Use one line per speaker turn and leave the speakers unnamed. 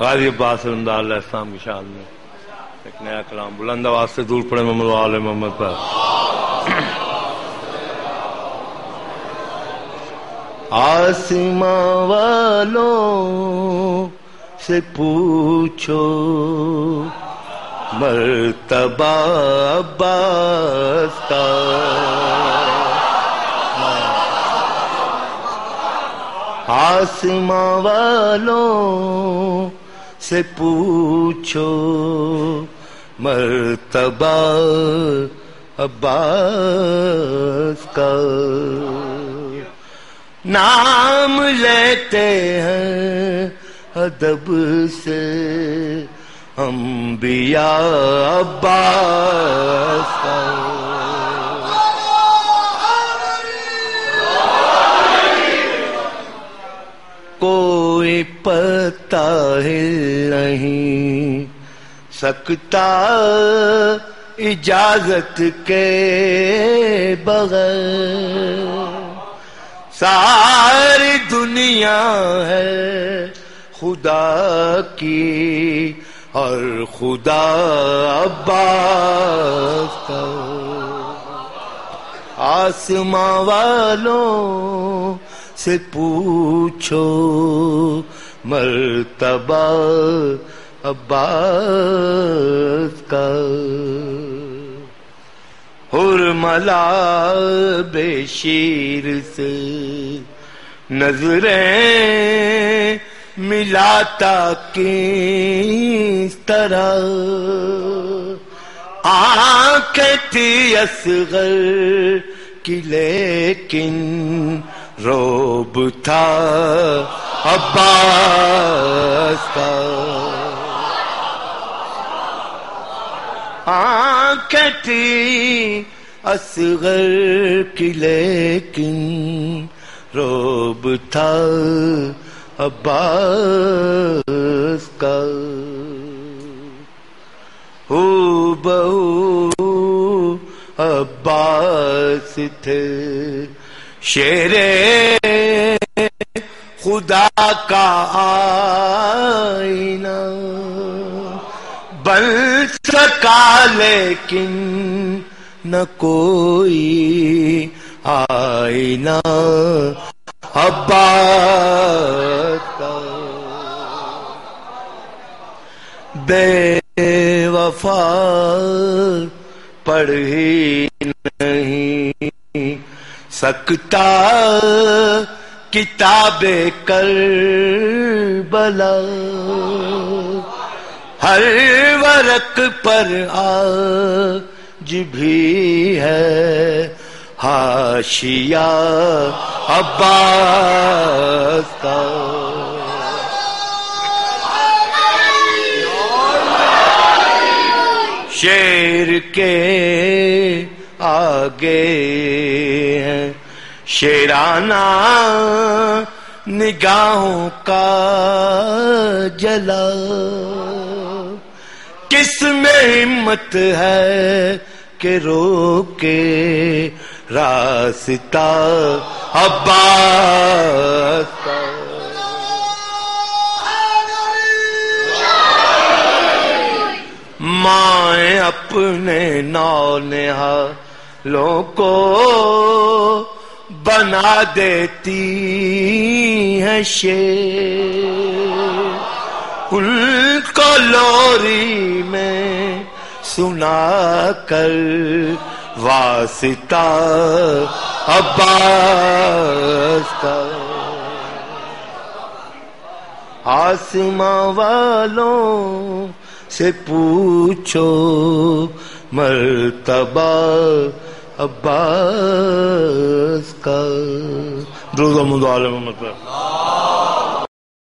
غازی عباس رمضان علیہ السلام کی شان میں ایک نیا کلام بلند آواز سے دور پڑے محمد وآل محمد پر۔ آسماں والوں سے پوچھو، مرتبہ عباس کا۔ آسماں والوں سے پوچھو۔ مرتبہ عباس کا نام لیتے ہیں ادب سے۔ انبیاء عباس کا کوئی پتا ہل نہیں سکتا اجازت کے بغیر۔ ساری دنیا ہے خدا کی اور خدا عباس کا۔ آسماں والوں سے پوچھو مرتبہ عباس کا۔ حرملا بے شیر سے نظریں ملاتا کس طرح۔ آنکھیں تھی اصغر کی لیکن روب تھا، عباس کا۔ آنکھیں تھی اصغر کی، لیکن روب تھا، عباس کا۔ ہو بہو عباس تھے شیر خدا کا آئینہ بن سکا لیکن نہ کوئی آئینہ عباس کا بے وفا پڑھی نہیں۔ سکتا کتاب کر بلا ہر ورق پر آج بھی ہے ہاشیا عباس کا شیر کے آگے ہیں۔ شیرانہ نگاہوں کا جلا۔ کس میں ہمت ہے کہ روکے راستہ؟ عباس۔ مائیں اپنے نو نہالوں کو بنا دیتی ہیں شیر۔ ان کو لوری میں سنا کر واسطہ عباس کا آسماں والوں سے پوچھو مرتبہ عباس کا۔ روزہ مدعا محمد پر